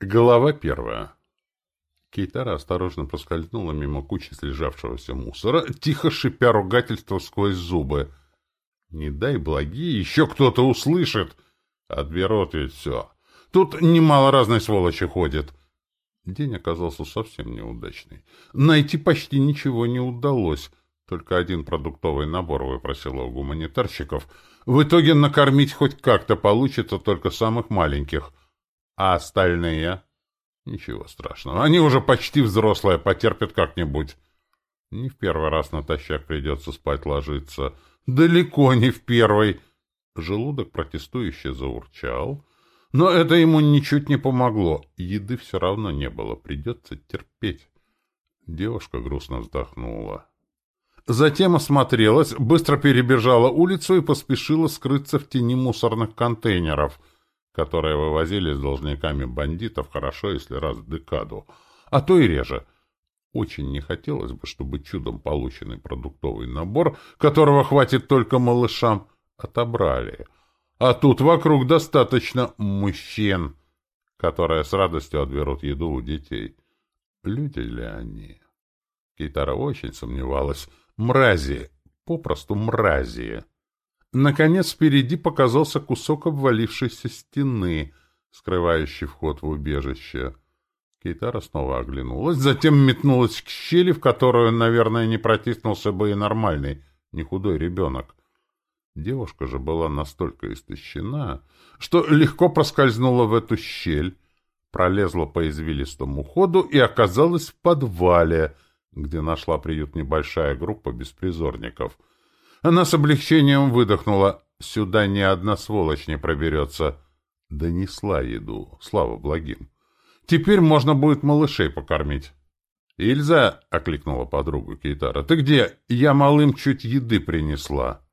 Глава первая. Кейтара осторожно проскользнула мимо кучи слежавшегося мусора, тихо шипя ругательство сквозь зубы. Не дай благие, еще кто-то услышит. Отберут ведь все. Тут немало разной сволочи ходит. День оказался совсем неудачный. Найти почти ничего не удалось. Только один продуктовый набор выпросила у гуманитарщиков. В итоге накормить хоть как-то получится только самых маленьких — а остальные? Ничего страшного. Они уже почти взрослые, потерпят как-нибудь. Не в первый раз натощак придется спать ложиться. Далеко не в первый. Желудок протестующе заурчал. Но это ему ничуть не помогло. Еды все равно не было. Придется терпеть. Девушка грустно вздохнула. Затем осмотрелась, быстро перебежала улицу и поспешила скрыться в тени мусорных контейнеров — которые вывозили с должниками бандитов хорошо, если раз в декаду, а то и реже. Очень не хотелось бы, чтобы чудом полученный продуктовый набор, которого хватит только малышам, отобрали. А тут вокруг достаточно мужчин, которые с радостью отберут еду у детей. Люди ли они? Кейтара очень сомневалась. Мрази, попросту мрази. Наконец впереди показался кусок обвалившейся стены, скрывающий вход в убежище. Кейтара снова оглянулась, затем метнулась к щели, в которую, наверное, не протиснулся бы и нормальный, не худой ребенок. Девушка же была настолько истощена, что легко проскользнула в эту щель, пролезла по извилистому ходу и оказалась в подвале, где нашла приют небольшая группа беспризорников — она с облегчением выдохнула. Сюда ни одна сволочь не проберется. Донесла еду, слава благим. Теперь можно будет малышей покормить. «Ильза!» — окликнула подругу Кейтара. «Ты где? Я малым чуть еды принесла».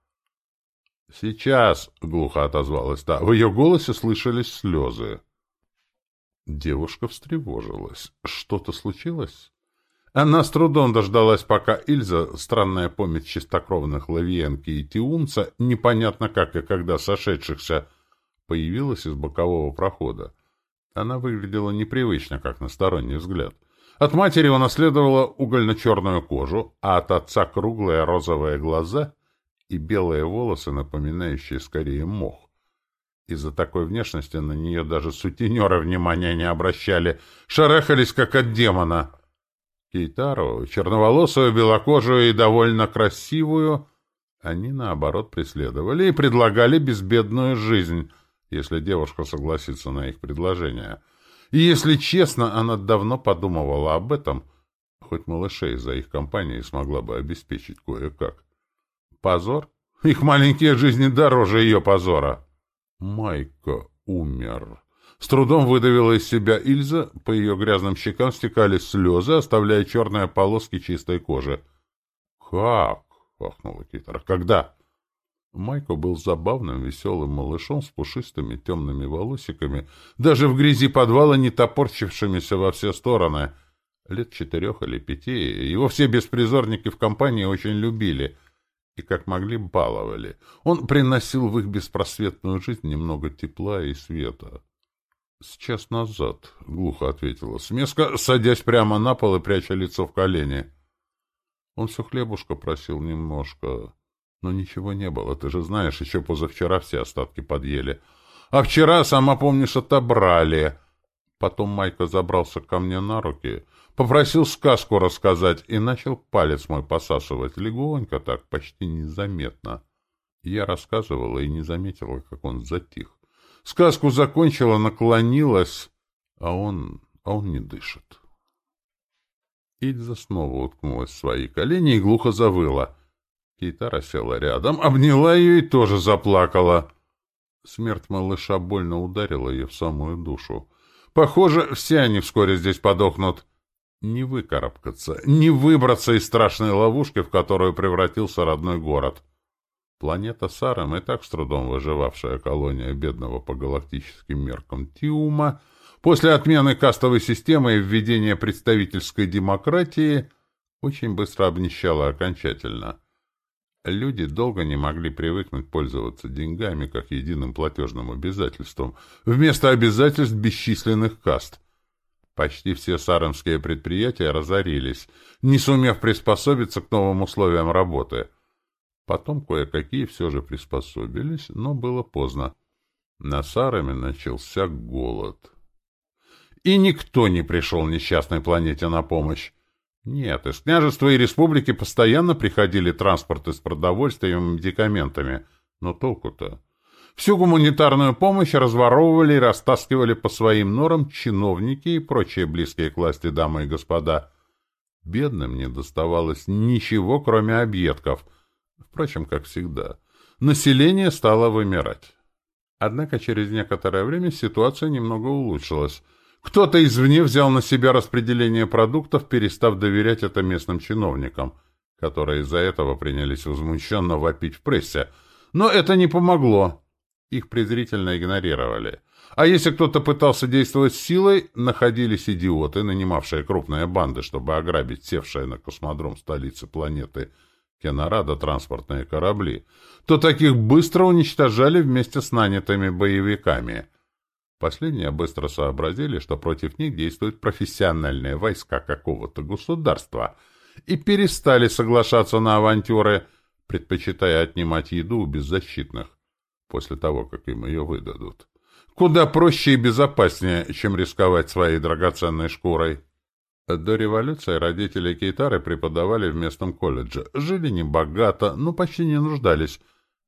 «Сейчас!» — глухо отозвалась та. В ее голосе слышались слезы. Девушка встревожилась. «Что-то случилось?» Она с трудом дождалась, пока Ильза, странная помесь чистокровных Лавиенки и Тиунца, непонятно как и когда сошедшихся, появилась из бокового прохода. Она выглядела непривычно, как на сторонний взгляд. От матери унаследовала угольно-черную кожу, а от отца круглые розовые глаза и белые волосы, напоминающие скорее мох. Из-за такой внешности на нее даже сутенеры внимания не обращали, шарахались, как от демона — Кейтару, черноволосую, белокожую и довольно красивую, они, наоборот, преследовали и предлагали безбедную жизнь, если девушка согласится на их предложение. И, если честно, она давно подумывала об этом, хоть малышей за их компанией смогла бы обеспечить кое-как. Позор? Их маленькие жизни дороже ее позора. Майка умер. С трудом выдавила из себя Ильза, по ее грязным щекам стекали слезы, оставляя черные полоски чистой кожи. «Как?» — ахнула Китара. «Когда?» Майко был забавным, веселым малышом с пушистыми темными волосиками, даже в грязи подвала не топорчившимися во все стороны. Лет четырех или пяти. Его все беспризорники в компании очень любили и, как могли, баловали. Он приносил в их беспросветную жизнь немного тепла и света. «С час назад», — глухо ответила Смеска, садясь прямо на пол и пряча лицо в колени. Он все хлебушка просил немножко, но ничего не было. Ты же знаешь, еще позавчера все остатки подъели. А вчера, сама помнишь, отобрали. Потом Майка забрался ко мне на руки, попросил сказку рассказать и начал палец мой посасывать легонько так, почти незаметно. Я рассказывала и не заметила, как он затих. Сказку закончила, наклонилась, а он... а он не дышит. Ильза снова уткнулась в свои колени и глухо завыла. Кейтара села рядом, обняла ее и тоже заплакала. Смерть малыша больно ударила ее в самую душу. Похоже, все они вскоре здесь подохнут. Не выкарабкаться, не выбраться из страшной ловушки, в которую превратился родной город. Планета Сарам, и так с трудом выживавшая колония бедного по галактическим меркам Тиума, после отмены кастовой системы и введения представительской демократии, очень быстро обнищала окончательно. Люди долго не могли привыкнуть пользоваться деньгами как единым платежным обязательством, вместо обязательств бесчисленных каст. Почти все сарамские предприятия разорились, не сумев приспособиться к новым условиям работы. Потом кое-какие все же приспособились, но было поздно. На Сараме начался голод. И никто не пришел несчастной планете на помощь. Нет, из княжества и республики постоянно приходили транспорты с продовольствием и медикаментами. Но толку-то? Всю гуманитарную помощь разворовывали и растаскивали по своим норам чиновники и прочие близкие к власти дамы и господа. Бедным не доставалось ничего, кроме объедков. Впрочем, как всегда. Население стало вымирать. Однако через некоторое время ситуация немного улучшилась. Кто-то извне взял на себя распределение продуктов, перестав доверять это местным чиновникам, которые из-за этого принялись возмущенно вопить в прессе. Но это не помогло. Их презрительно игнорировали. А если кто-то пытался действовать силой, находились идиоты, нанимавшие крупные банды, чтобы ограбить севшие на космодром столицы планеты Кенарада транспортные корабли, то таких быстро уничтожали вместе с нанятыми боевиками. Последние быстро сообразили, что против них действуют профессиональные войска какого-то государства, и перестали соглашаться на авантюры, предпочитая отнимать еду у беззащитных после того, как им ее выдадут. Куда проще и безопаснее, чем рисковать своей драгоценной шкурой. До революции родители Кейтары преподавали в местном колледже. Жили небогато, но почти не нуждались.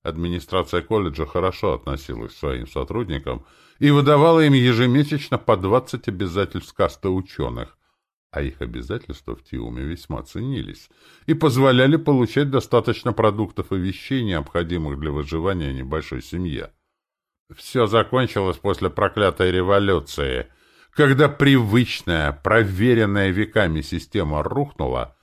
Администрация колледжа хорошо относилась к своим сотрудникам и выдавала им ежемесячно по 20 обязательств касты ученых, а их обязательства в Тиуме весьма ценились и позволяли получать достаточно продуктов и вещей, необходимых для выживания небольшой семье. Все закончилось после проклятой революции, когда привычная, проверенная веками система рухнула,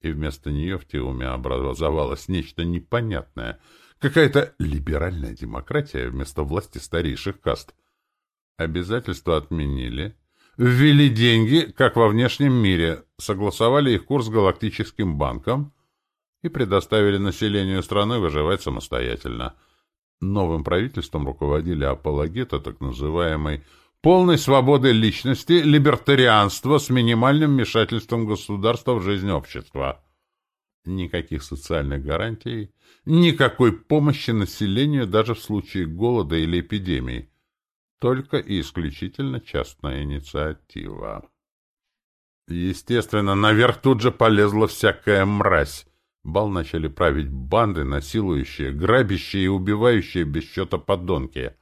и вместо нее в Тиуме образовалось нечто непонятное, какая-то либеральная демократия вместо власти старейших каст. Обязательства отменили, Ввели деньги, как во внешнем мире, согласовали их курс с Галактическим банком и предоставили населению страны выживать самостоятельно. Новым правительством руководили апологеты так называемой полной свободы личности, либертарианства с минимальным вмешательством государства в жизнь общества. Никаких социальных гарантий, никакой помощи населению даже в случае голода или эпидемии только и исключительно частная инициатива. Естественно, наверх тут же полезла всякая мразь. Бал начали править банды, насилующие, грабящие и убивающие без счета подонки.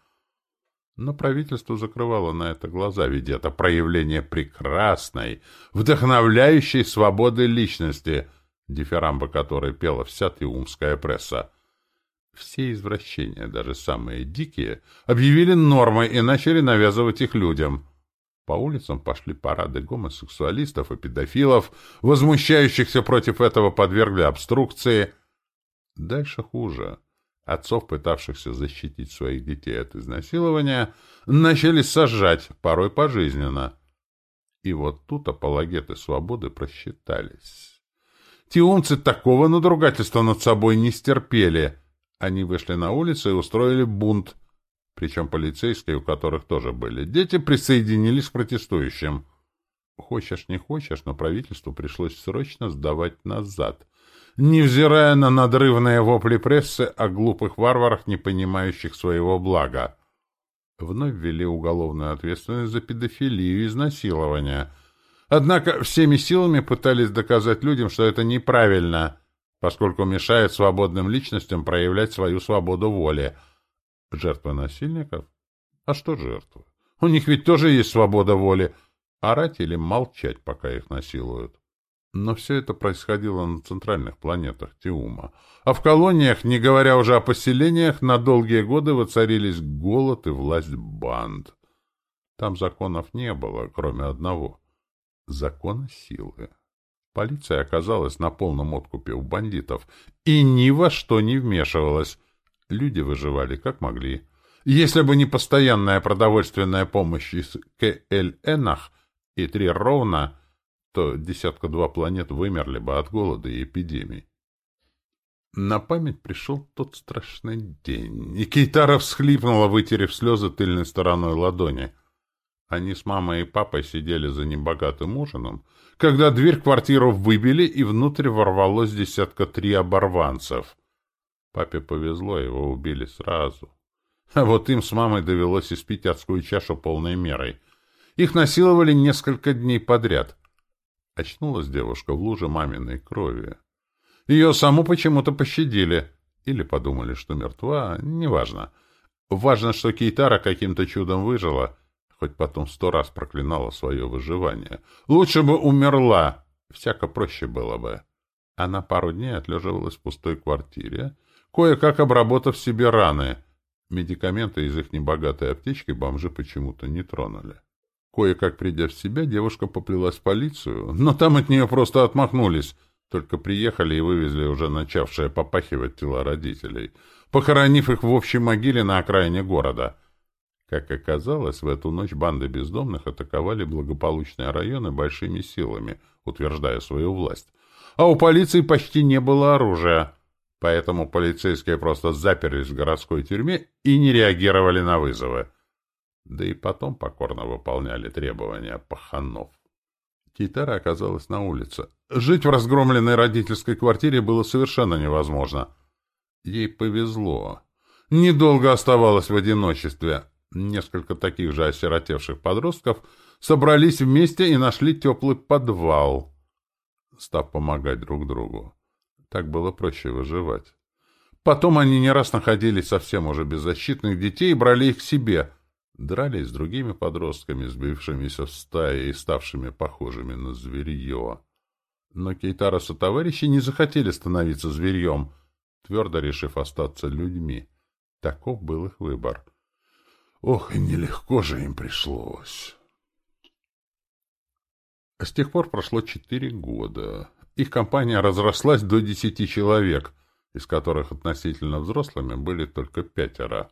Но правительство закрывало на это глаза, ведь это проявление прекрасной, вдохновляющей свободы личности, дифирамба которой пела вся тиумская пресса. Все извращения, даже самые дикие, объявили нормой и начали навязывать их людям. По улицам пошли парады гомосексуалистов и педофилов, возмущающихся против этого подвергли обструкции. Дальше хуже. Отцов, пытавшихся защитить своих детей от изнасилования, начали сажать, порой пожизненно. И вот тут апологеты свободы просчитались. Те такого надругательства над собой не стерпели — они вышли на улицу и устроили бунт, причем полицейские, у которых тоже были. Дети присоединились к протестующим. Хочешь, не хочешь, но правительству пришлось срочно сдавать назад, невзирая на надрывные вопли прессы о глупых варварах, не понимающих своего блага. Вновь ввели уголовную ответственность за педофилию и изнасилование. Однако всеми силами пытались доказать людям, что это неправильно — поскольку мешает свободным личностям проявлять свою свободу воли. Жертвы насильников? А что жертвы? У них ведь тоже есть свобода воли. Орать или молчать, пока их насилуют. Но все это происходило на центральных планетах Тиума. А в колониях, не говоря уже о поселениях, на долгие годы воцарились голод и власть банд. Там законов не было, кроме одного — закона силы. Полиция оказалась на полном откупе у бандитов и ни во что не вмешивалась. Люди выживали как могли. Если бы не постоянная продовольственная помощь из КЛНах и три ровно, то десятка-два планет вымерли бы от голода и эпидемий. На память пришел тот страшный день, и Кейтара всхлипнула, вытерев слезы тыльной стороной ладони. Они с мамой и папой сидели за небогатым ужином, когда дверь квартиру выбили, и внутрь ворвалось десятка три оборванцев. Папе повезло, его убили сразу. А вот им с мамой довелось испить адскую чашу полной мерой. Их насиловали несколько дней подряд. Очнулась девушка в луже маминой крови. Ее саму почему-то пощадили. Или подумали, что мертва, неважно. Важно, что Кейтара каким-то чудом выжила, хоть потом сто раз проклинала свое выживание. Лучше бы умерла, всяко проще было бы. Она пару дней отлеживалась в пустой квартире, кое-как обработав себе раны. Медикаменты из их небогатой аптечки бомжи почему-то не тронули. Кое-как придя в себя, девушка поплелась в полицию, но там от нее просто отмахнулись — только приехали и вывезли уже начавшие попахивать тела родителей, похоронив их в общей могиле на окраине города. Как оказалось, в эту ночь банды бездомных атаковали благополучные районы большими силами, утверждая свою власть. А у полиции почти не было оружия, поэтому полицейские просто заперлись в городской тюрьме и не реагировали на вызовы. Да и потом покорно выполняли требования паханов. Кейтара оказалась на улице. Жить в разгромленной родительской квартире было совершенно невозможно. Ей повезло. Недолго оставалась в одиночестве. Несколько таких же осиротевших подростков собрались вместе и нашли теплый подвал, став помогать друг другу. Так было проще выживать. Потом они не раз находили совсем уже беззащитных детей и брали их к себе — дрались с другими подростками, сбившимися в стаи и ставшими похожими на зверье. Но Кейтара товарищи не захотели становиться зверьем, твердо решив остаться людьми. Таков был их выбор. Ох, и нелегко же им пришлось. С тех пор прошло четыре года. Их компания разрослась до десяти человек, из которых относительно взрослыми были только пятеро.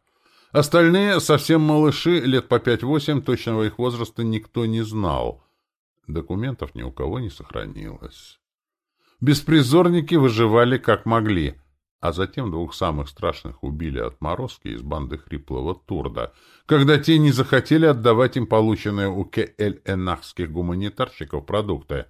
Остальные, совсем малыши, лет по пять-восемь, точного их возраста никто не знал. Документов ни у кого не сохранилось. Беспризорники выживали как могли, а затем двух самых страшных убили отморозки из банды Хриплого Турда, когда те не захотели отдавать им полученные у Кель-Энахских гуманитарщиков продукты.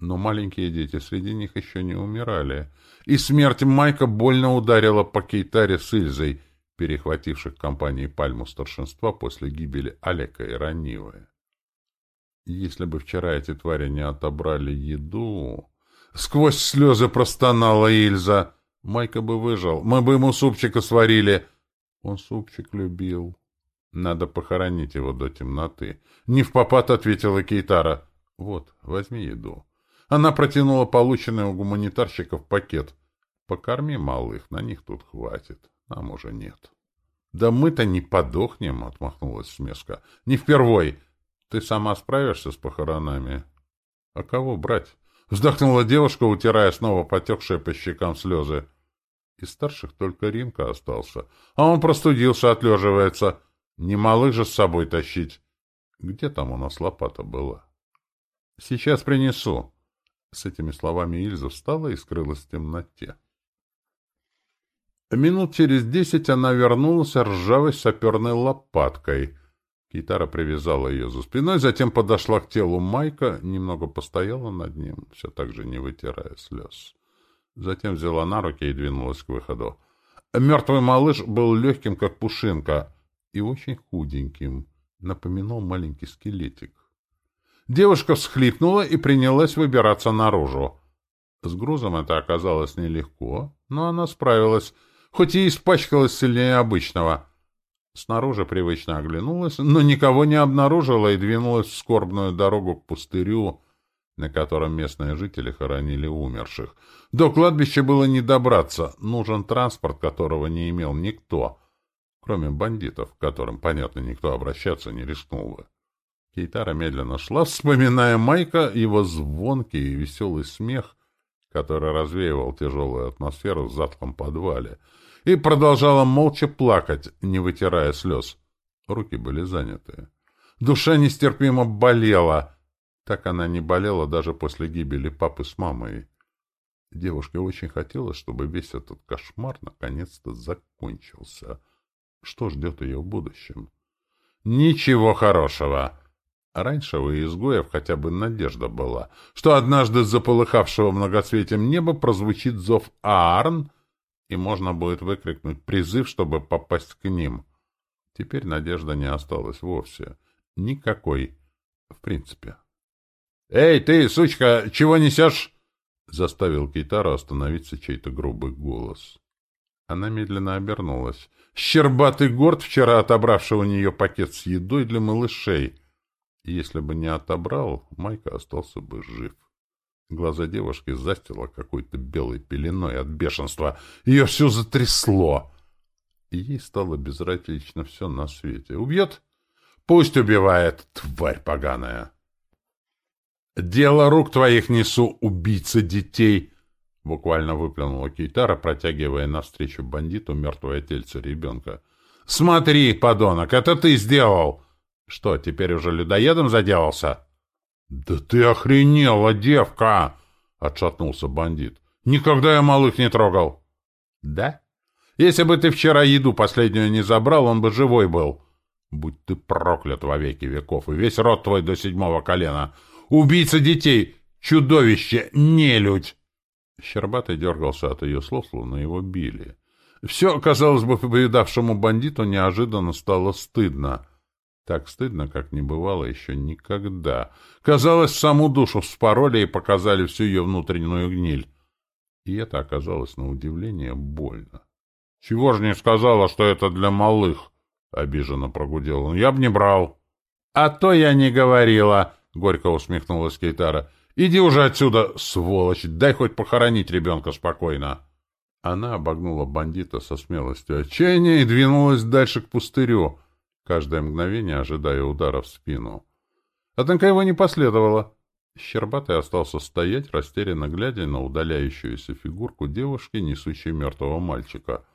Но маленькие дети среди них еще не умирали, и смерть Майка больно ударила по Кейтаре с Ильзой — перехвативших компании пальму старшинства после гибели Алека и Ранивы. Если бы вчера эти твари не отобрали еду... Сквозь слезы простонала Ильза. Майка бы выжил, мы бы ему супчика сварили. Он супчик любил. Надо похоронить его до темноты. Не в попад ответила Кейтара. Вот, возьми еду. Она протянула полученный у гуманитарщиков пакет. Покорми малых, на них тут хватит. А может, нет. — Да мы-то не подохнем, — отмахнулась смеска. — Не впервой. Ты сама справишься с похоронами? — А кого брать? — вздохнула девушка, утирая снова потекшие по щекам слезы. Из старших только Ринка остался. А он простудился, отлеживается. Не малых же с собой тащить. Где там у нас лопата была? — Сейчас принесу. С этими словами Ильза встала и скрылась в темноте. Минут через десять она вернулась ржавой саперной лопаткой. Китара привязала ее за спиной, затем подошла к телу Майка, немного постояла над ним, все так же не вытирая слез. Затем взяла на руки и двинулась к выходу. Мертвый малыш был легким, как пушинка, и очень худеньким, напоминал маленький скелетик. Девушка всхлипнула и принялась выбираться наружу. С грузом это оказалось нелегко, но она справилась — хоть и испачкалась сильнее обычного. Снаружи привычно оглянулась, но никого не обнаружила и двинулась в скорбную дорогу к пустырю, на котором местные жители хоронили умерших. До кладбища было не добраться, нужен транспорт, которого не имел никто, кроме бандитов, к которым, понятно, никто обращаться не рискнул бы. Кейтара медленно шла, вспоминая Майка, его звонкий и веселый смех, который развеивал тяжелую атмосферу в затхлом подвале, и продолжала молча плакать, не вытирая слез. Руки были заняты. Душа нестерпимо болела. Так она не болела даже после гибели папы с мамой. Девушке очень хотелось, чтобы весь этот кошмар наконец-то закончился. Что ждет ее в будущем? Ничего хорошего. Раньше у изгоев хотя бы надежда была, что однажды с заполыхавшего многоцветием неба прозвучит зов «Аарн», и можно будет выкрикнуть призыв, чтобы попасть к ним. Теперь надежда не осталась вовсе. Никакой. В принципе. «Эй, ты, сучка, чего несешь?» Заставил Кейтару остановиться чей-то грубый голос. Она медленно обернулась. Щербатый горд, вчера отобравший у нее пакет с едой для малышей. Если бы не отобрал, Майка остался бы жив. Глаза девушки застило какой-то белой пеленой от бешенства. Ее все затрясло. Ей стало безразлично все на свете. Убьет? Пусть убивает, тварь поганая. «Дело рук твоих несу, убийца детей!» Буквально выплюнула Кейтара, протягивая навстречу бандиту мертвое тельце ребенка. «Смотри, подонок, это ты сделал!» «Что, теперь уже людоедом заделался?» «Да ты охренела, девка!» — отшатнулся бандит. «Никогда я малых не трогал». «Да? Если бы ты вчера еду последнюю не забрал, он бы живой был. Будь ты проклят во веки веков, и весь род твой до седьмого колена. Убийца детей! Чудовище! Нелюдь!» Щербатый дергался от ее слов, словно его били. Все, казалось бы, повидавшему бандиту неожиданно стало стыдно. Так стыдно, как не бывало еще никогда. Казалось, саму душу вспороли и показали всю ее внутреннюю гниль. И это оказалось, на удивление, больно. — Чего же не сказала, что это для малых? — обиженно прогудел он. — Я б не брал. — А то я не говорила, — горько усмехнулась Кейтара. — Иди уже отсюда, сволочь, дай хоть похоронить ребенка спокойно. Она обогнула бандита со смелостью отчаяния и двинулась дальше к пустырю, каждое мгновение ожидая удара в спину. Однако его не последовало. Щербатый остался стоять, растерянно глядя на удаляющуюся фигурку девушки, несущей мертвого мальчика.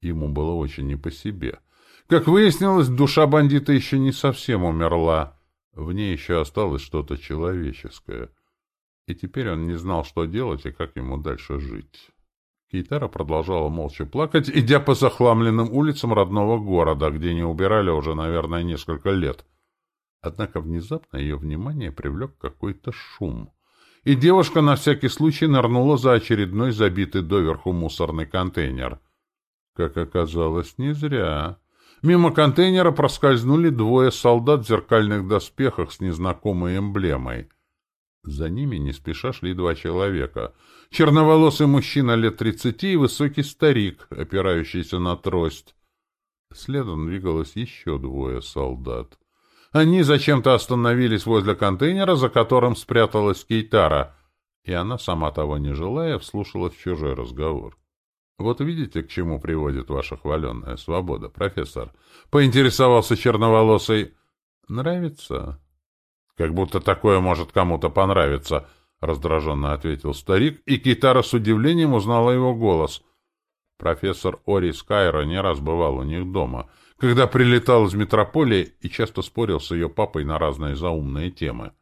Ему было очень не по себе. Как выяснилось, душа бандита еще не совсем умерла. В ней еще осталось что-то человеческое. И теперь он не знал, что делать и как ему дальше жить. Кейтара продолжала молча плакать, идя по захламленным улицам родного города, где не убирали уже, наверное, несколько лет. Однако внезапно ее внимание привлек какой-то шум. И девушка на всякий случай нырнула за очередной забитый доверху мусорный контейнер. Как оказалось, не зря. Мимо контейнера проскользнули двое солдат в зеркальных доспехах с незнакомой эмблемой. За ними не спеша шли два человека. Черноволосый мужчина лет тридцати и высокий старик, опирающийся на трость. Следом двигалось еще двое солдат. Они зачем-то остановились возле контейнера, за которым спряталась Кейтара, и она, сама того не желая, вслушалась в чужой разговор. Вот видите, к чему приводит ваша хваленная свобода, профессор? Поинтересовался черноволосый. Нравится? Как будто такое может кому-то понравиться, раздраженно ответил старик, и Китара с удивлением узнала его голос. Профессор Ори Скайра не раз бывал у них дома, когда прилетал из метрополии и часто спорил с ее папой на разные заумные темы.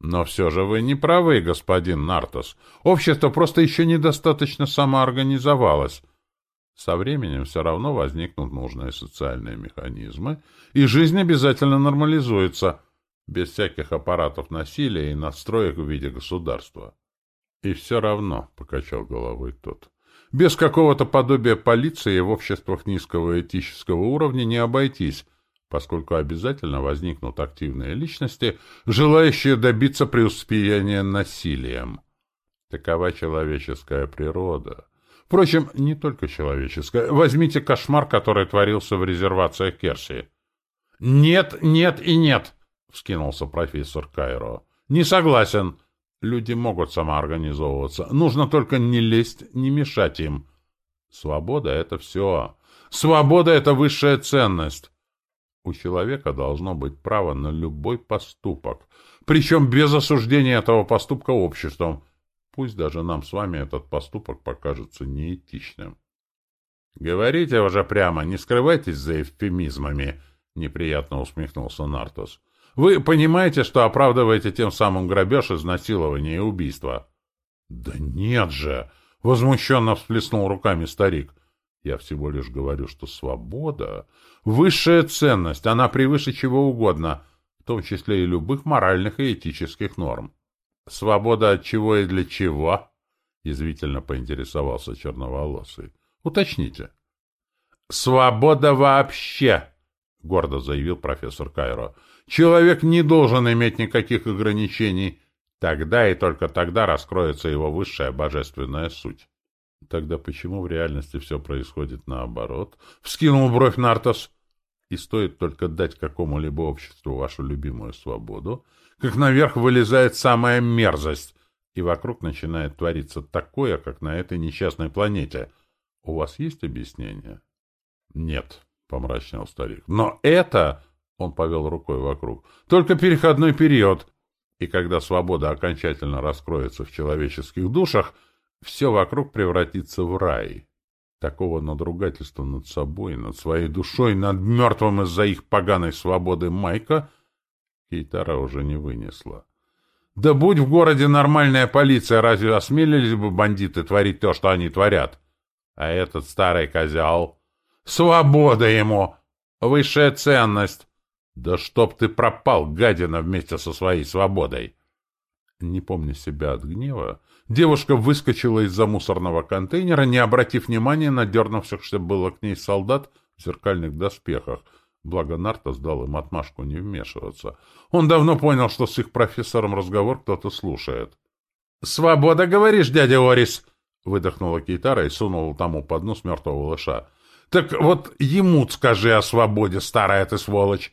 Но все же вы не правы, господин Нартос. Общество просто еще недостаточно самоорганизовалось. Со временем все равно возникнут нужные социальные механизмы, и жизнь обязательно нормализуется, без всяких аппаратов насилия и настроек в виде государства. И все равно, — покачал головой тот, — без какого-то подобия полиции в обществах низкого этического уровня не обойтись, поскольку обязательно возникнут активные личности, желающие добиться преуспеяния насилием. Такова человеческая природа. Впрочем, не только человеческая. Возьмите кошмар, который творился в резервациях Керси. «Нет, нет и нет!» — вскинулся профессор Кайро. «Не согласен. Люди могут самоорганизовываться. Нужно только не лезть, не мешать им. Свобода — это все. Свобода — это высшая ценность. У человека должно быть право на любой поступок, причем без осуждения этого поступка обществом. Пусть даже нам с вами этот поступок покажется неэтичным. — Говорите уже прямо, не скрывайтесь за эвфемизмами, — неприятно усмехнулся Нартос. — Вы понимаете, что оправдываете тем самым грабеж, изнасилование и убийство? — Да нет же! — возмущенно всплеснул руками старик. Я всего лишь говорю, что свобода — высшая ценность, она превыше чего угодно, в том числе и любых моральных и этических норм. Свобода от чего и для чего? — язвительно поинтересовался черноволосый. — Уточните. — Свобода вообще! — гордо заявил профессор Кайро. — Человек не должен иметь никаких ограничений. Тогда и только тогда раскроется его высшая божественная суть. Тогда почему в реальности все происходит наоборот? Вскинул бровь Нартос. И стоит только дать какому-либо обществу вашу любимую свободу, как наверх вылезает самая мерзость, и вокруг начинает твориться такое, как на этой несчастной планете. У вас есть объяснение? Нет, помрачнел старик. Но это, он повел рукой вокруг, только переходной период. И когда свобода окончательно раскроется в человеческих душах, все вокруг превратится в рай. Такого надругательства над собой, над своей душой, над мертвым из-за их поганой свободы Майка Кейтара уже не вынесла. Да будь в городе нормальная полиция, разве осмелились бы бандиты творить то, что они творят? А этот старый козел... Свобода ему! Высшая ценность! Да чтоб ты пропал, гадина, вместе со своей свободой! Не помня себя от гнева, девушка выскочила из-за мусорного контейнера, не обратив внимания на дернувшихся было к ней солдат в зеркальных доспехах, благо Нарта сдал им отмашку не вмешиваться. Он давно понял, что с их профессором разговор кто-то слушает. «Свобода, говоришь, дядя Орис?» — выдохнула Кейтара и сунула тому под нос мертвого лыша. «Так вот ему скажи о свободе, старая ты сволочь!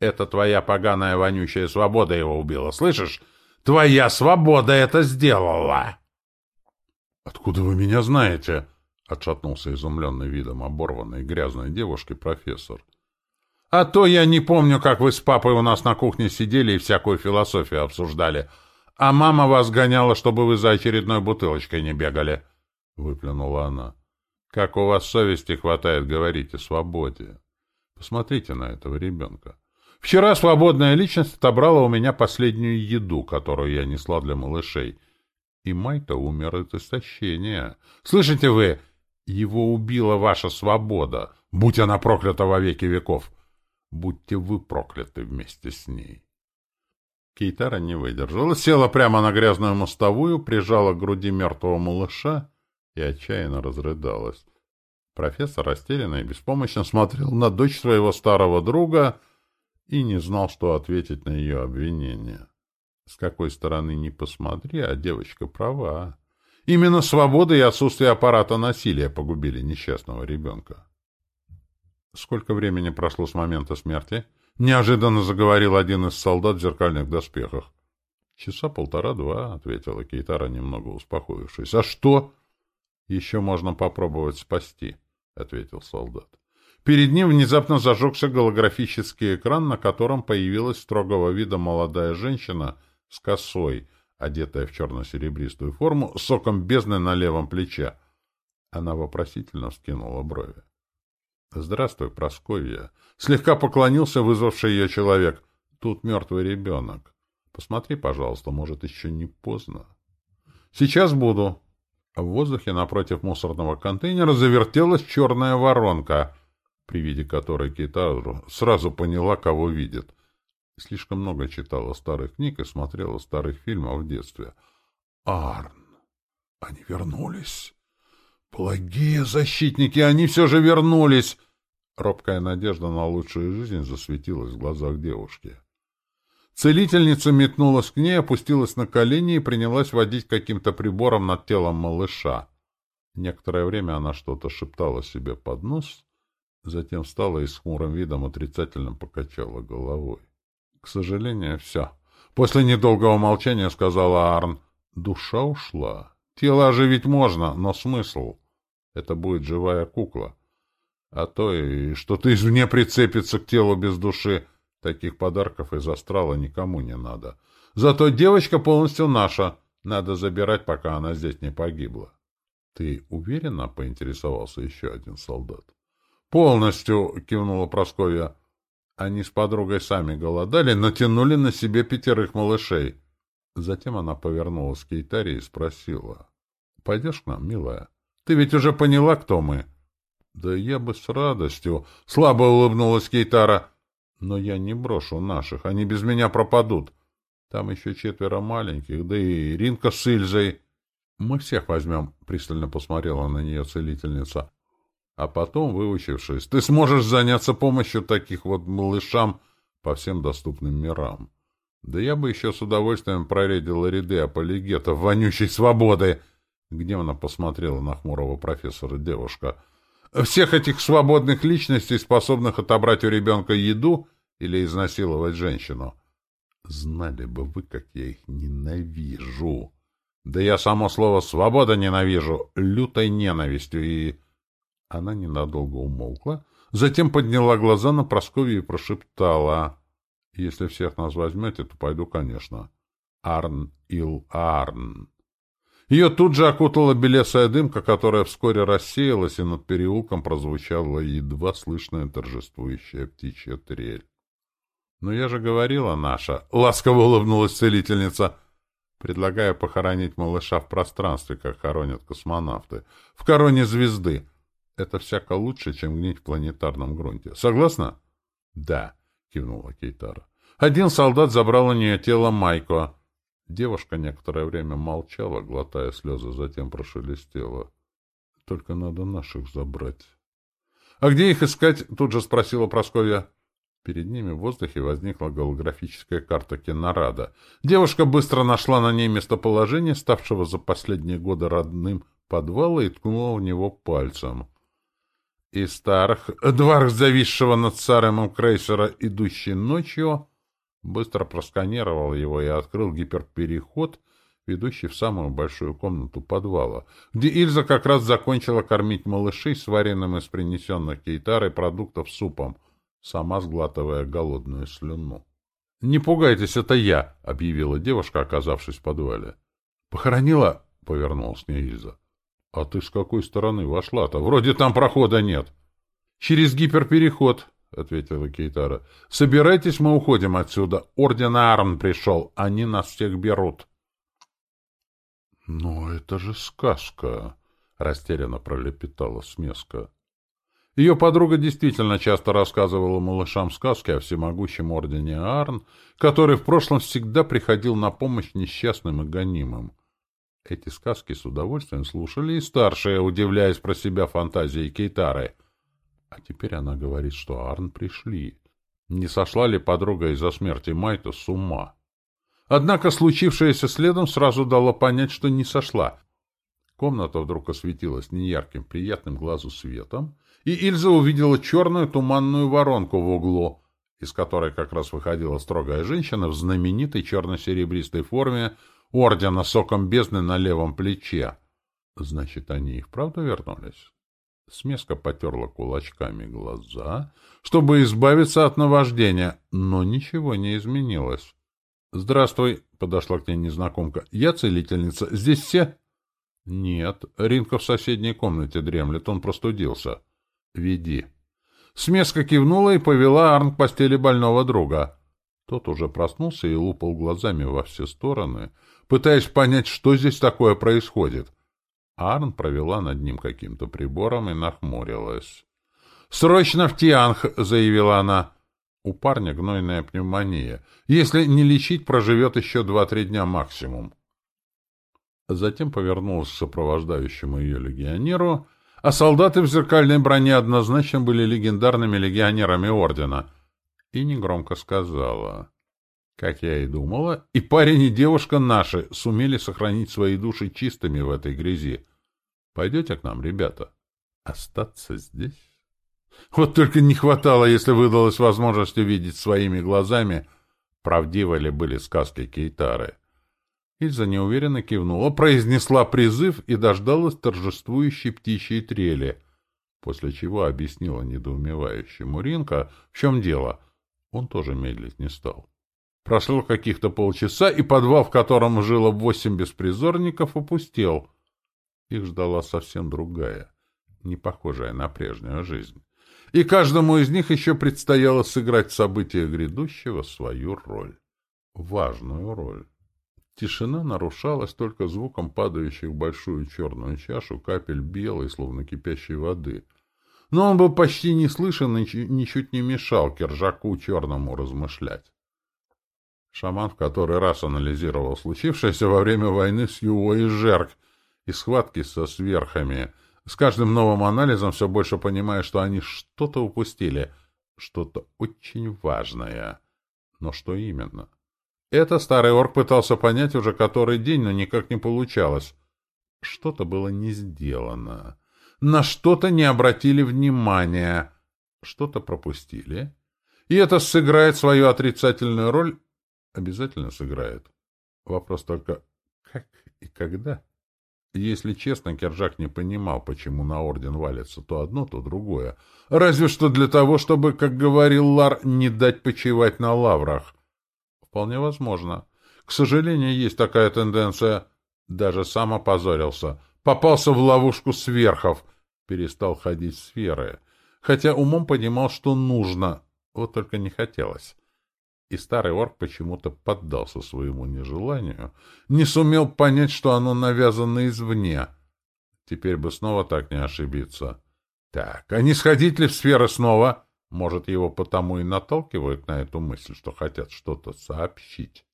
Это твоя поганая вонючая свобода его убила, слышишь? Твоя свобода это сделала!» «Откуда вы меня знаете?» — отшатнулся изумленный видом оборванной грязной девушки профессор. «А то я не помню, как вы с папой у нас на кухне сидели и всякую философию обсуждали. А мама вас гоняла, чтобы вы за очередной бутылочкой не бегали», — выплюнула она. «Как у вас совести хватает говорить о свободе? Посмотрите на этого ребенка. Вчера свободная личность отобрала у меня последнюю еду, которую я несла для малышей. И Майта умер от истощения. Слышите вы? Его убила ваша свобода. Будь она проклята во веки веков. Будьте вы прокляты вместе с ней. Кейтара не выдержала, села прямо на грязную мостовую, прижала к груди мертвого малыша и отчаянно разрыдалась. Профессор растерянно и беспомощно смотрел на дочь своего старого друга — и не знал, что ответить на ее обвинение. С какой стороны ни посмотри, а девочка права. Именно свобода и отсутствие аппарата насилия погубили несчастного ребенка. Сколько времени прошло с момента смерти? Неожиданно заговорил один из солдат в зеркальных доспехах. Часа полтора-два, ответила Кейтара, немного успокоившись. А что? Еще можно попробовать спасти, ответил солдат. Перед ним внезапно зажегся голографический экран, на котором появилась строгого вида молодая женщина с косой, одетая в черно-серебристую форму, с соком бездны на левом плече. Она вопросительно вскинула брови. — Здравствуй, Просковья. Слегка поклонился вызвавший ее человек. Тут мертвый ребенок. Посмотри, пожалуйста, может, еще не поздно. — Сейчас буду. В воздухе напротив мусорного контейнера завертелась черная воронка — при виде которой Китару сразу поняла, кого видит. Слишком много читала старых книг и смотрела старых фильмов в детстве. Арн! Они вернулись! Благие защитники! Они все же вернулись! Робкая надежда на лучшую жизнь засветилась в глазах девушки. Целительница метнулась к ней, опустилась на колени и принялась водить каким-то прибором над телом малыша. Некоторое время она что-то шептала себе под нос, Затем встала и с хмурым видом отрицательно покачала головой. — К сожалению, все. После недолгого молчания сказала Арн. — Душа ушла. Тело оживить можно, но смысл? Это будет живая кукла. А то и что-то извне прицепится к телу без души. Таких подарков из астрала никому не надо. Зато девочка полностью наша. Надо забирать, пока она здесь не погибла. — Ты уверена? — поинтересовался еще один солдат. «Полностью», — кивнула Прасковья. Они с подругой сами голодали, натянули на себе пятерых малышей. Затем она повернулась к Кейтаре и спросила. — Пойдешь к нам, милая? Ты ведь уже поняла, кто мы? Да я бы с радостью. Слабо улыбнулась Кейтара. Но я не брошу наших, они без меня пропадут. Там еще четверо маленьких, да и Ринка с Ильзой. Мы всех возьмем, пристально посмотрела на нее целительница. А потом, выучившись, ты сможешь заняться помощью таких вот малышам по всем доступным мирам. Да я бы еще с удовольствием проредила ряды апологетов вонючей свободы. Гневно посмотрела на хмурого профессора девушка. Всех этих свободных личностей, способных отобрать у ребенка еду или изнасиловать женщину. Знали бы вы, как я их ненавижу. Да я само слово «свобода» ненавижу, лютой ненавистью, и... Она ненадолго умолкла, затем подняла глаза на Прасковью и прошептала. «Если всех нас возьмете, то пойду, конечно. Арн ил Арн». Ее тут же окутала белесая дымка, которая вскоре рассеялась, и над переулком прозвучала едва слышная торжествующая птичья трель. «Но я же говорила, наша!» — ласково улыбнулась целительница. «Предлагаю похоронить малыша в пространстве, как хоронят космонавты. В короне звезды. Это всяко лучше, чем гнить в планетарном грунте. Согласна?» «Да», — кивнула Кейтара. Один солдат забрал у нее тело Майко. Девушка некоторое время молчала, глотая слезы, затем прошелестела. «Только надо наших забрать». «А где их искать?» — тут же спросила Прасковья. Перед ними в воздухе возникла голографическая карта Кеннарада. Девушка быстро нашла на ней местоположение, ставшего за последние годы родным подвала, и ткнула в него пальцем. И Старх, дворх зависшего над царем крейсера, идущий ночью, быстро просканировал его и открыл гиперпереход, ведущий в самую большую комнату подвала, где Ильза как раз закончила кормить малышей сваренным из принесенных кейтарой продуктов супом — сама сглатывая голодную слюну. — Не пугайтесь, это я, — объявила девушка, оказавшись в подвале. — Похоронила? — повернулась к ней Ильза. — А ты с какой стороны вошла-то? Вроде там прохода нет. — Через гиперпереход, — ответила Кейтара. — Собирайтесь, мы уходим отсюда. Орден Арн пришел, они нас всех берут. — Но это же сказка, — растерянно пролепетала смеска. Ее подруга действительно часто рассказывала малышам сказки о всемогущем ордене Арн, который в прошлом всегда приходил на помощь несчастным и гонимым. Эти сказки с удовольствием слушали и старшие, удивляясь про себя фантазией Кейтары. А теперь она говорит, что Арн пришли. Не сошла ли подруга из-за смерти Майта с ума? Однако случившееся следом сразу дало понять, что не сошла. Комната вдруг осветилась неярким, приятным глазу светом, и Ильза увидела черную туманную воронку в углу, из которой как раз выходила строгая женщина в знаменитой черно-серебристой форме ордена соком бездны на левом плече. Значит, они и вправду вернулись? Смеска потерла кулачками глаза, чтобы избавиться от наваждения, но ничего не изменилось. — Здравствуй, — подошла к ней незнакомка. — Я целительница. Здесь все? — Нет. Ринка в соседней комнате дремлет, он простудился. «Веди». Смеска кивнула и повела Арн к постели больного друга. Тот уже проснулся и лупал глазами во все стороны, пытаясь понять, что здесь такое происходит. Арн провела над ним каким-то прибором и нахмурилась. «Срочно в Тианх!» — заявила она. «У парня гнойная пневмония. Если не лечить, проживет еще два-три дня максимум». Затем повернулась к сопровождающему ее легионеру а солдаты в зеркальной броне однозначно были легендарными легионерами ордена. И негромко сказала. Как я и думала, и парень, и девушка наши сумели сохранить свои души чистыми в этой грязи. Пойдете к нам, ребята? Остаться здесь? Вот только не хватало, если выдалась возможность увидеть своими глазами, правдивы ли были сказки Кейтары. Ильза неуверенно кивнула, произнесла призыв и дождалась торжествующей птичьей трели, после чего объяснила недоумевающему Ринка, в чем дело. Он тоже медлить не стал. Прошло каких-то полчаса, и подвал, в котором жило восемь беспризорников, опустел. Их ждала совсем другая, не похожая на прежнюю жизнь. И каждому из них еще предстояло сыграть в событиях грядущего свою роль. Важную роль. Тишина нарушалась только звуком падающих в большую черную чашу капель белой, словно кипящей воды. но он был почти не слышен и ничуть не мешал Киржаку черному размышлять. Шаман в который раз анализировал случившееся во время войны с Юо и Жерк и схватки со сверхами, с каждым новым анализом все больше понимая, что они что-то упустили, что-то очень важное. Но что именно? Это старый орк пытался понять уже который день, но никак не получалось. Что-то было не сделано. На что-то не обратили внимания. Что-то пропустили. И это сыграет свою отрицательную роль. Обязательно сыграет. Вопрос только, как и когда? Если честно, Кержак не понимал, почему на орден валится то одно, то другое. Разве что для того, чтобы, как говорил Лар, не дать почивать на лаврах. Вполне возможно. К сожалению, есть такая тенденция. Даже сам опозорился. Попался в ловушку сверхов. Перестал ходить в сферы. Хотя умом понимал, что нужно. Вот только не хотелось. И старый орк почему-то поддался своему нежеланию. Не сумел понять, что оно навязано извне. Теперь бы снова так не ошибиться. Так, а не сходить ли в сферы снова? Может, его потому и наталкивают на эту мысль, что хотят что-то сообщить.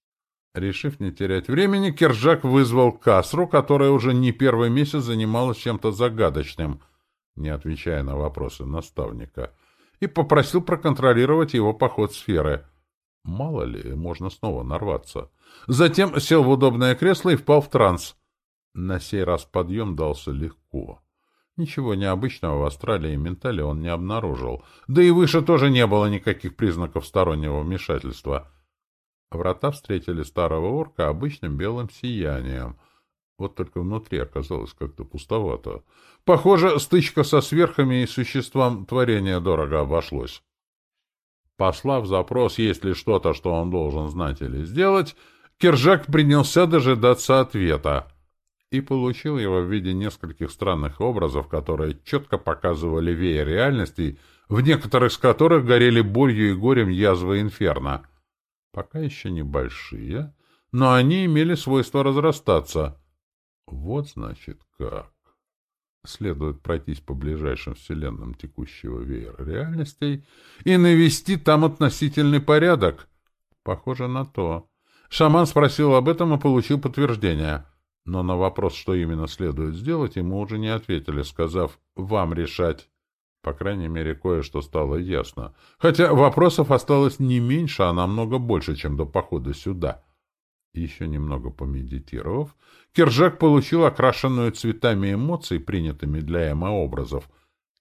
Решив не терять времени, Кержак вызвал Касру, которая уже не первый месяц занималась чем-то загадочным, не отвечая на вопросы наставника, и попросил проконтролировать его поход сферы. Мало ли, можно снова нарваться. Затем сел в удобное кресло и впал в транс. На сей раз подъем дался легко. Ничего необычного в Австралии и ментале он не обнаружил. Да и выше тоже не было никаких признаков стороннего вмешательства. Врата встретили старого орка обычным белым сиянием. Вот только внутри оказалось как-то пустовато. Похоже, стычка со сверхами и существом творения дорого обошлось. Послав запрос, есть ли что-то, что он должен знать или сделать, Киржак принялся дожидаться ответа и получил его в виде нескольких странных образов, которые четко показывали веер реальностей, в некоторых из которых горели болью и горем язвы инферно. Пока еще небольшие, но они имели свойство разрастаться. Вот значит как. Следует пройтись по ближайшим вселенным текущего веера реальностей и навести там относительный порядок. Похоже на то. Шаман спросил об этом и получил подтверждение — но на вопрос, что именно следует сделать, ему уже не ответили, сказав «вам решать». По крайней мере, кое-что стало ясно. Хотя вопросов осталось не меньше, а намного больше, чем до похода сюда. Еще немного помедитировав, Киржак получил окрашенную цветами эмоций, принятыми для эмо-образов,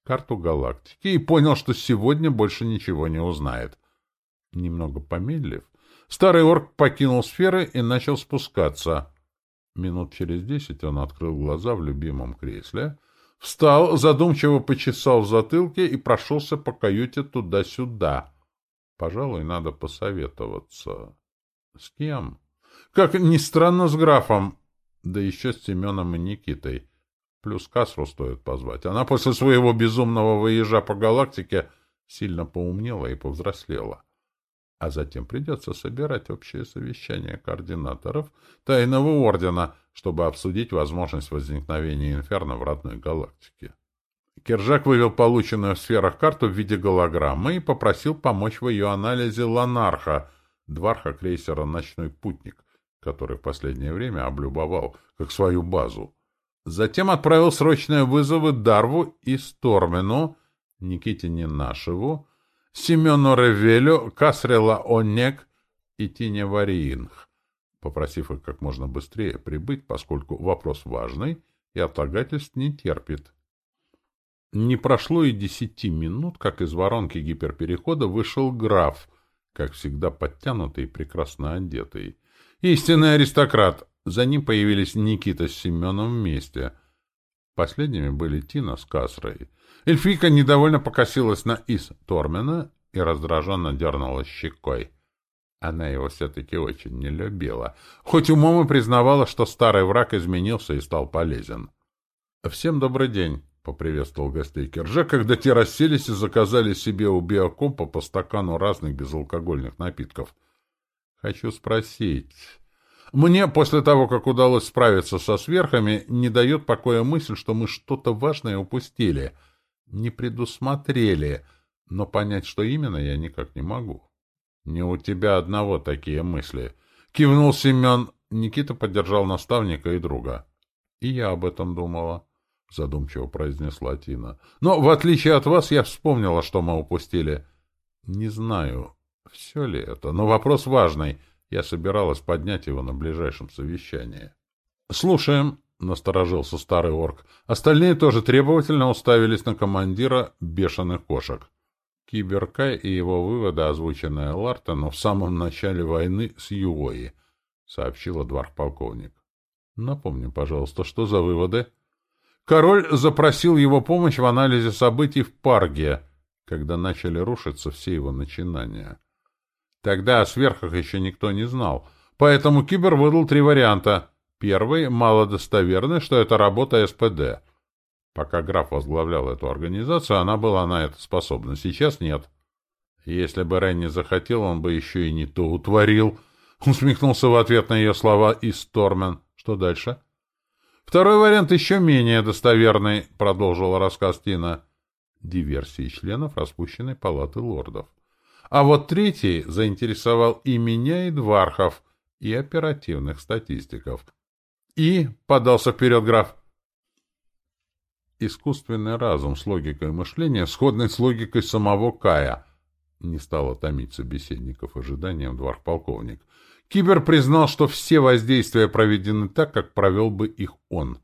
карту галактики и понял, что сегодня больше ничего не узнает. Немного помедлив, старый орк покинул сферы и начал спускаться — Минут через десять он открыл глаза в любимом кресле, встал, задумчиво почесал в затылке и прошелся по каюте туда-сюда. Пожалуй, надо посоветоваться. С кем? Как ни странно, с графом, да еще с Семеном и Никитой. Плюс Касру стоит позвать. Она после своего безумного выезжа по галактике сильно поумнела и повзрослела а затем придется собирать общее совещание координаторов Тайного Ордена, чтобы обсудить возможность возникновения инферно в родной галактике. Кержак вывел полученную в сферах карту в виде голограммы и попросил помочь в ее анализе Ланарха, дварха крейсера «Ночной путник», который в последнее время облюбовал как свою базу. Затем отправил срочные вызовы Дарву и Стормену, Никите Ненашеву, Семену Ревелю, Касрела Онек и Тине Вариинг, попросив их как можно быстрее прибыть, поскольку вопрос важный и отлагательств не терпит. Не прошло и десяти минут, как из воронки гиперперехода вышел граф, как всегда подтянутый и прекрасно одетый. Истинный аристократ. За ним появились Никита с Семеном вместе. Последними были Тина с Касрой — Эльфийка недовольно покосилась на Ис Тормена и раздраженно дернула щекой. Она его все-таки очень не любила, хоть умом и признавала, что старый враг изменился и стал полезен. «Всем добрый день!» — поприветствовал гостей Киржа, когда те расселись и заказали себе у биокомпа по стакану разных безалкогольных напитков. «Хочу спросить...» Мне, после того, как удалось справиться со сверхами, не дает покоя мысль, что мы что-то важное упустили — не предусмотрели, но понять, что именно, я никак не могу. Не у тебя одного такие мысли. Кивнул Семен. Никита поддержал наставника и друга. И я об этом думала, задумчиво произнесла Тина. Но, в отличие от вас, я вспомнила, что мы упустили. Не знаю, все ли это, но вопрос важный. Я собиралась поднять его на ближайшем совещании. Слушаем, насторожился старый орк. Остальные тоже требовательно уставились на командира бешеных кошек. Киберкай и его выводы, озвученные Лартону в самом начале войны с Юои, сообщила дворполковник. Напомни, пожалуйста, что за выводы? Король запросил его помощь в анализе событий в Парге, когда начали рушиться все его начинания. Тогда о сверхах еще никто не знал, поэтому Кибер выдал три варианта. Первый — малодостоверный, что это работа СПД — Пока граф возглавлял эту организацию, она была на это способна. Сейчас нет. Если бы Рен не захотел, он бы еще и не то утворил. Усмехнулся в ответ на ее слова и Стормен. Что дальше? Второй вариант еще менее достоверный, продолжила рассказ Тина. Диверсии членов распущенной палаты лордов. А вот третий заинтересовал и меня, и Двархов, и оперативных статистиков. И, подался вперед граф, искусственный разум с логикой мышления, сходной с логикой самого Кая. Не стало томить собеседников ожиданием дворполковник. Кибер признал, что все воздействия проведены так, как провел бы их он.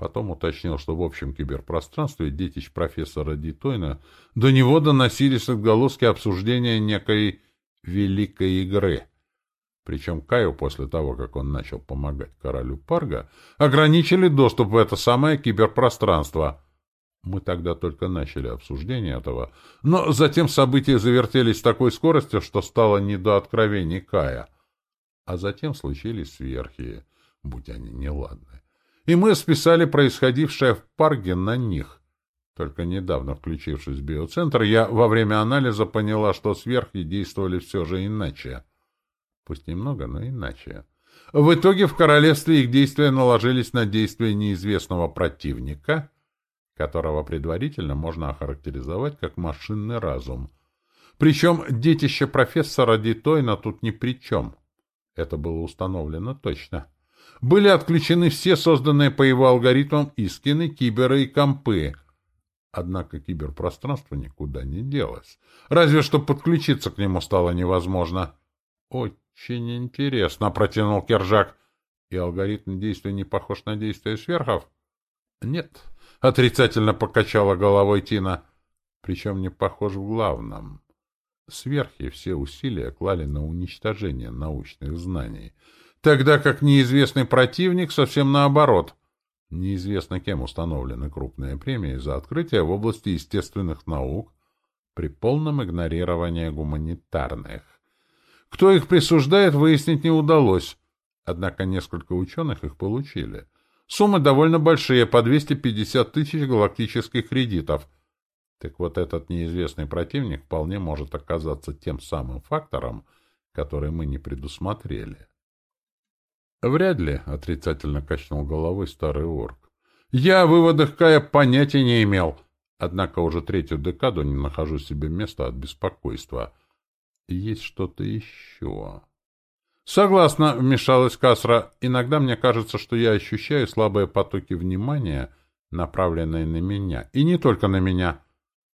Потом уточнил, что в общем киберпространстве детищ профессора Дитойна до него доносились отголоски обсуждения некой великой игры — причем Каю после того, как он начал помогать королю Парга, ограничили доступ в это самое киберпространство. Мы тогда только начали обсуждение этого, но затем события завертелись с такой скоростью, что стало не до откровений Кая. А затем случились сверхи, будь они неладны. И мы списали происходившее в Парге на них. Только недавно, включившись в биоцентр, я во время анализа поняла, что сверхи действовали все же иначе. Пусть немного, но иначе. В итоге в королевстве их действия наложились на действия неизвестного противника, которого предварительно можно охарактеризовать как машинный разум. Причем детище профессора Дитойна тут ни при чем. Это было установлено точно. Были отключены все созданные по его алгоритмам искины, киберы и компы. Однако киберпространство никуда не делось. Разве что подключиться к нему стало невозможно. «Очень интересно», — протянул Кержак. «И алгоритм действия не похож на действия сверхов?» «Нет», — отрицательно покачала головой Тина. «Причем не похож в главном. Сверхи все усилия клали на уничтожение научных знаний, тогда как неизвестный противник совсем наоборот. Неизвестно кем установлены крупные премии за открытие в области естественных наук при полном игнорировании гуманитарных. Кто их присуждает, выяснить не удалось. Однако несколько ученых их получили. Суммы довольно большие, по 250 тысяч галактических кредитов. Так вот, этот неизвестный противник вполне может оказаться тем самым фактором, который мы не предусмотрели. «Вряд ли», — отрицательно качнул головой старый орк. «Я о выводах Кая понятия не имел, однако уже третью декаду не нахожу себе места от беспокойства» есть что-то еще. Согласна, вмешалась Касра. Иногда мне кажется, что я ощущаю слабые потоки внимания, направленные на меня. И не только на меня.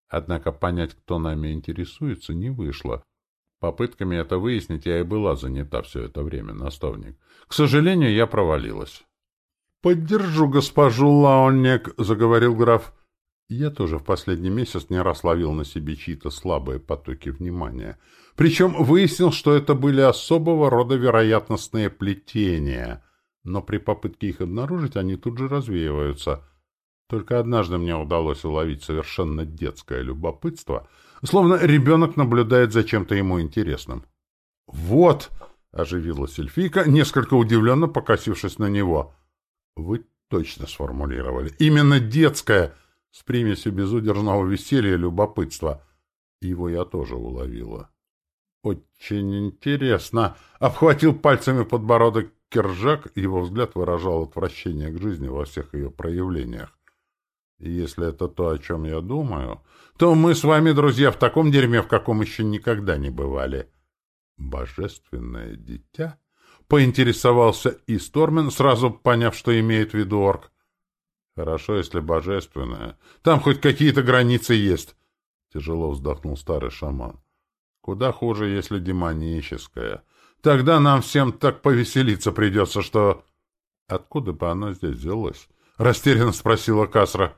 Однако понять, кто нами интересуется, не вышло. Попытками это выяснить я и была занята все это время, наставник. К сожалению, я провалилась. — Поддержу госпожу Лаонек, — заговорил граф. Я тоже в последний месяц не раз ловил на себе чьи-то слабые потоки внимания — причем выяснил, что это были особого рода вероятностные плетения, но при попытке их обнаружить они тут же развеиваются. Только однажды мне удалось уловить совершенно детское любопытство, словно ребенок наблюдает за чем-то ему интересным. «Вот!» — оживилась эльфийка, несколько удивленно покосившись на него. «Вы точно сформулировали. Именно детское, с примесью безудержного веселья и любопытства. Его я тоже уловила». «Очень интересно!» — обхватил пальцами подбородок Кержак, его взгляд выражал отвращение к жизни во всех ее проявлениях. Если это то, о чем я думаю, то мы с вами, друзья, в таком дерьме, в каком еще никогда не бывали. Божественное дитя? Поинтересовался Истормен, сразу поняв, что имеет в виду орк. Хорошо, если божественное. Там хоть какие-то границы есть. Тяжело вздохнул старый шаман. Куда хуже, если демоническое. Тогда нам всем так повеселиться придется, что... Откуда бы оно здесь взялось? Растерянно спросила Касра.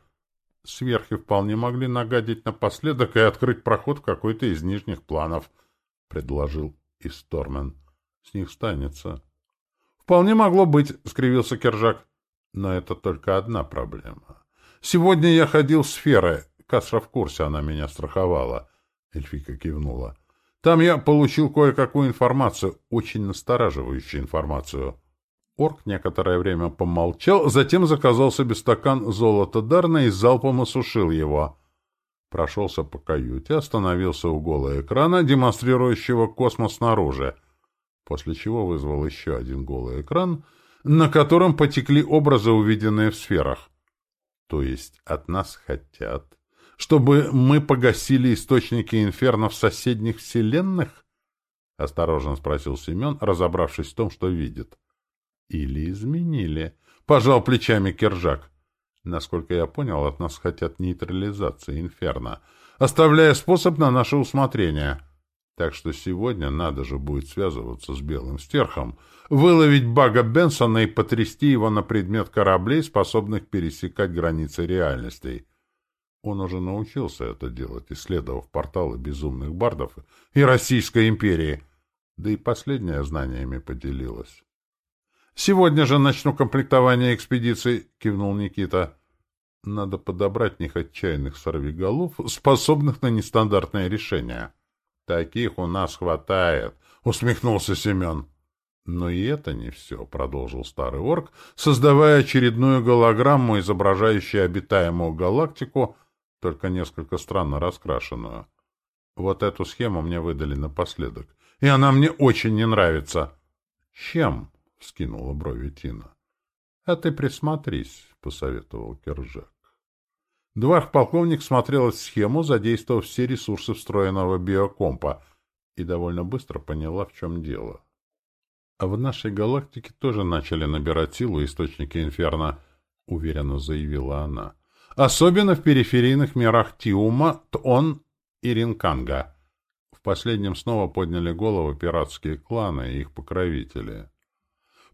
Сверхи вполне могли нагадить напоследок и открыть проход в какой-то из нижних планов, — предложил Истормен. — С них станется. — Вполне могло быть, — скривился Кержак. — Но это только одна проблема. Сегодня я ходил в сферы. Касра в курсе, она меня страховала. Эльфика кивнула. Там я получил кое-какую информацию, очень настораживающую информацию. Орк некоторое время помолчал, затем заказал себе стакан золота Дарна и залпом осушил его. Прошелся по каюте, остановился у голого экрана, демонстрирующего космос снаружи, после чего вызвал еще один голый экран, на котором потекли образы, увиденные в сферах. То есть от нас хотят, чтобы мы погасили источники инферно в соседних вселенных? — осторожно спросил Семен, разобравшись в том, что видит. Или изменили. Пожал плечами Кержак. Насколько я понял, от нас хотят нейтрализации инферно, оставляя способ на наше усмотрение. Так что сегодня надо же будет связываться с Белым Стерхом, выловить бага Бенсона и потрясти его на предмет кораблей, способных пересекать границы реальностей. Он уже научился это делать, исследовав порталы безумных бардов и Российской империи, да и последнее знаниями поделилась. «Сегодня же начну комплектование экспедиций», — кивнул Никита. «Надо подобрать них отчаянных сорвиголов, способных на нестандартные решения». «Таких у нас хватает», — усмехнулся Семен. «Но и это не все», — продолжил старый орк, создавая очередную голограмму, изображающую обитаемую галактику, только несколько странно раскрашенную. Вот эту схему мне выдали напоследок, и она мне очень не нравится. «Чем?» — скинула брови Тина. — А ты присмотрись, — посоветовал Кержак. Дварх-полковник смотрела схему, задействовав все ресурсы встроенного биокомпа, и довольно быстро поняла, в чем дело. А в нашей галактике тоже начали набирать силу источники инферно, — уверенно заявила она. Особенно в периферийных мирах Тиума, Тон и Ринканга. В последнем снова подняли голову пиратские кланы и их покровители.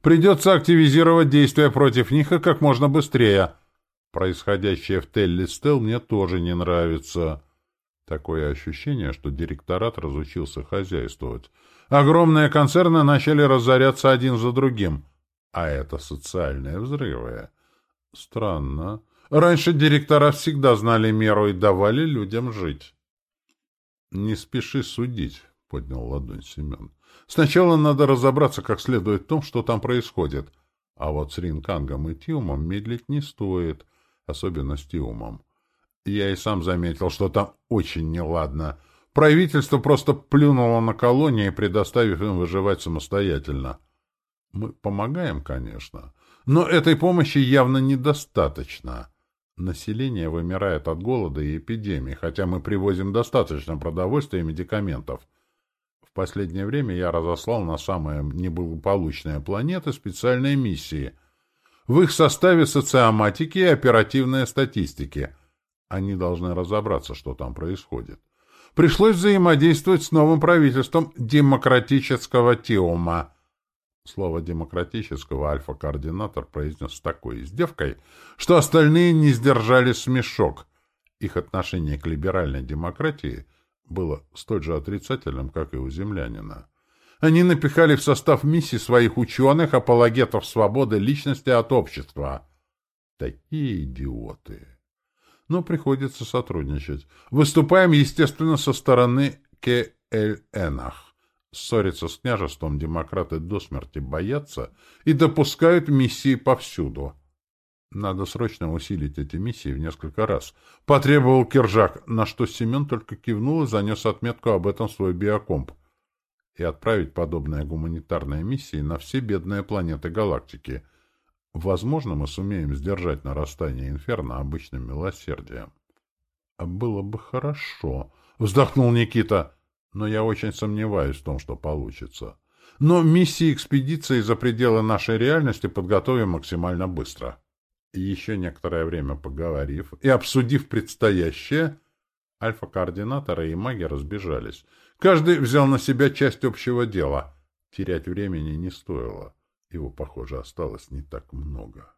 Придется активизировать действия против них как можно быстрее. Происходящее в Телли-Стелл мне тоже не нравится. Такое ощущение, что директорат разучился хозяйствовать. Огромные концерны начали разоряться один за другим. А это социальные взрывы. Странно. Раньше директора всегда знали меру и давали людям жить. — Не спеши судить, — поднял ладонь Семен. Сначала надо разобраться как следует в том, что там происходит. А вот с Ринкангом и Тиумом медлить не стоит, особенно с Тиумом. Я и сам заметил, что там очень неладно. Правительство просто плюнуло на колонии, предоставив им выживать самостоятельно. Мы помогаем, конечно, но этой помощи явно недостаточно. Население вымирает от голода и эпидемии, хотя мы привозим достаточно продовольствия и медикаментов — последнее время я разослал на самые неблагополучные планеты специальные миссии. В их составе социоматики и оперативные статистики. Они должны разобраться, что там происходит. Пришлось взаимодействовать с новым правительством демократического Тиома. Слово «демократического» альфа-координатор произнес с такой издевкой, что остальные не сдержали смешок. Их отношение к либеральной демократии – было столь же отрицательным, как и у землянина. Они напихали в состав миссии своих ученых, апологетов свободы личности от общества. Такие идиоты. Но приходится сотрудничать. Выступаем, естественно, со стороны КЛНах. Ссориться с княжеством демократы до смерти боятся и допускают миссии повсюду. Надо срочно усилить эти миссии в несколько раз. Потребовал Киржак, на что Семен только кивнул и занес отметку об этом в свой биокомп. И отправить подобные гуманитарные миссии на все бедные планеты галактики. Возможно, мы сумеем сдержать нарастание инферно обычным милосердием. — Было бы хорошо, — вздохнул Никита, — но я очень сомневаюсь в том, что получится. Но миссии экспедиции за пределы нашей реальности подготовим максимально быстро. Еще некоторое время поговорив и обсудив предстоящее, альфа-координаторы и маги разбежались. Каждый взял на себя часть общего дела. Терять времени не стоило. Его, похоже, осталось не так много.